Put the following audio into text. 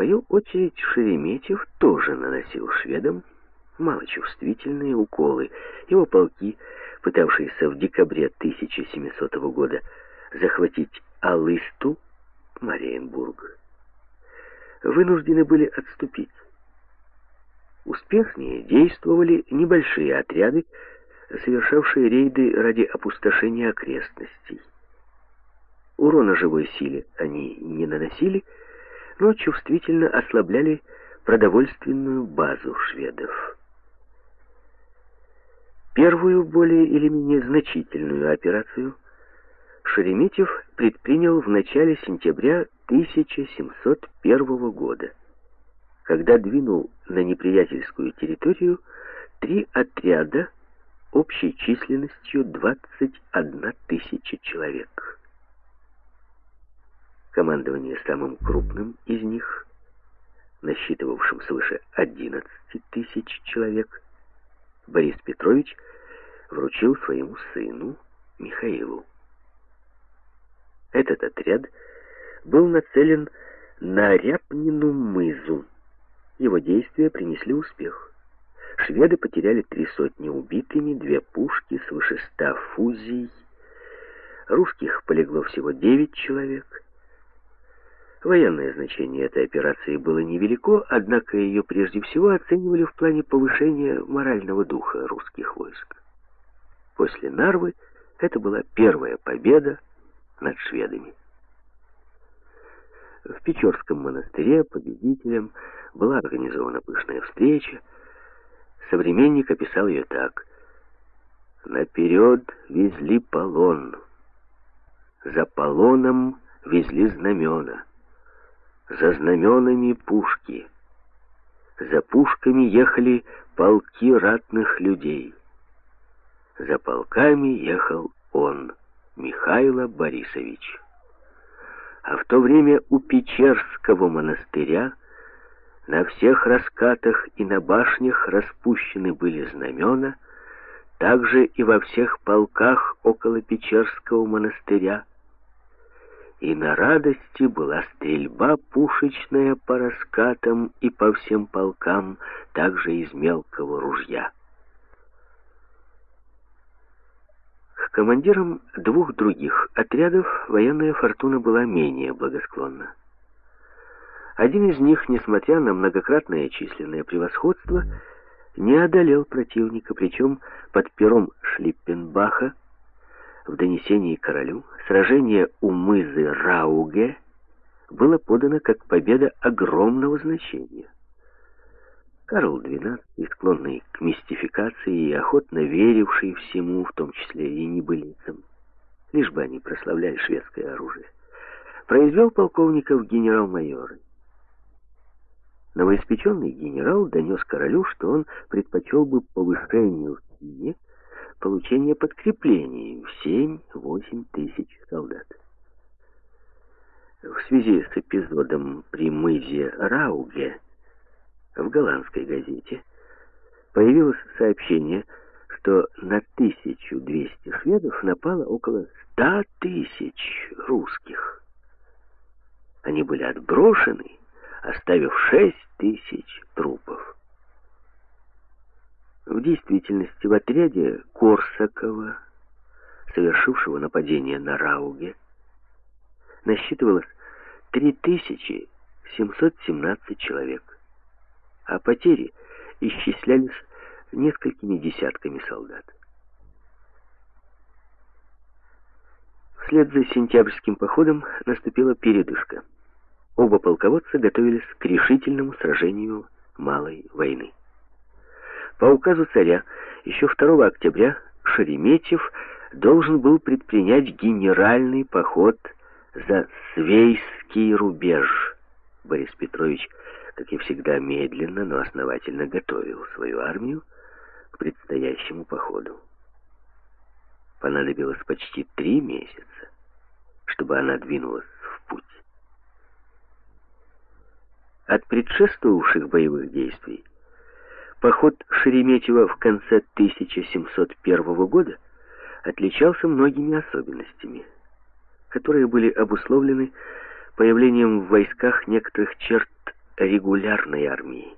свою очередь Шереметьев тоже наносил шведам малочувствительные уколы. Его полки, пытавшиеся в декабре 1700 года захватить Алысту, Мариенбург, вынуждены были отступить. Успешнее действовали небольшие отряды, совершавшие рейды ради опустошения окрестностей. Урона живой силе они не наносили, но чувствительно ослабляли продовольственную базу шведов. Первую, более или менее значительную операцию Шереметьев предпринял в начале сентября 1701 года, когда двинул на неприятельскую территорию три отряда общей численностью 21 тысяча человек. Командование самым крупным из них, насчитывавшим свыше 11 тысяч человек, Борис Петрович вручил своему сыну Михаилу. Этот отряд был нацелен на Ряпнину мызу. Его действия принесли успех. Шведы потеряли три сотни убитыми, две пушки, свыше ста фузий. Русских полегло всего девять человек. Военное значение этой операции было невелико, однако ее прежде всего оценивали в плане повышения морального духа русских войск. После Нарвы это была первая победа над шведами. В Печорском монастыре победителям была организована пышная встреча. Современник описал ее так. «Наперед везли полон, за полоном везли знамена, за знаменами пушки, за пушками ехали полки ратных людей». За полками ехал он, Михайло Борисович. А в то время у Печерского монастыря на всех раскатах и на башнях распущены были знамена, также и во всех полках около Печерского монастыря. И на радости была стрельба пушечная по раскатам и по всем полкам, также из мелкого ружья. командирам двух других отрядов военная фортуна была менее благосклонна. Один из них, несмотря на многократное численное превосходство, не одолел противника, причем под пером Шлиппенбаха в донесении королю сражение у мызы Рауге было подано как победа огромного значения. Карл XII, склонный к мистификации и охотно веривший всему, в том числе и небылицам, лишь бы они прославляли шведское оружие, произвел полковников генерал-майоры. Новоиспеченный генерал донес королю, что он предпочел бы повышению в цене получение подкреплений в 7-8 тысяч солдат. В связи с эпизодом при мызе Рауге в голландской газете появилось сообщение, что на 1200 шведов напало около 100 тысяч русских. Они были отброшены, оставив 6 тысяч трупов. В действительности в отряде Корсакова, совершившего нападение на Рауге, насчитывалось 3717 человек а потери исчислялись несколькими десятками солдат. Вслед за сентябрьским походом наступила передышка. Оба полководца готовились к решительному сражению Малой войны. По указу царя еще 2 октября Шереметьев должен был предпринять генеральный поход за Свейский рубеж. Борис Петрович как и всегда, медленно, но основательно готовил свою армию к предстоящему походу. Понадобилось почти три месяца, чтобы она двинулась в путь. От предшествовавших боевых действий поход Шереметьева в конце 1701 года отличался многими особенностями, которые были обусловлены появлением в войсках некоторых черт регулярной армии.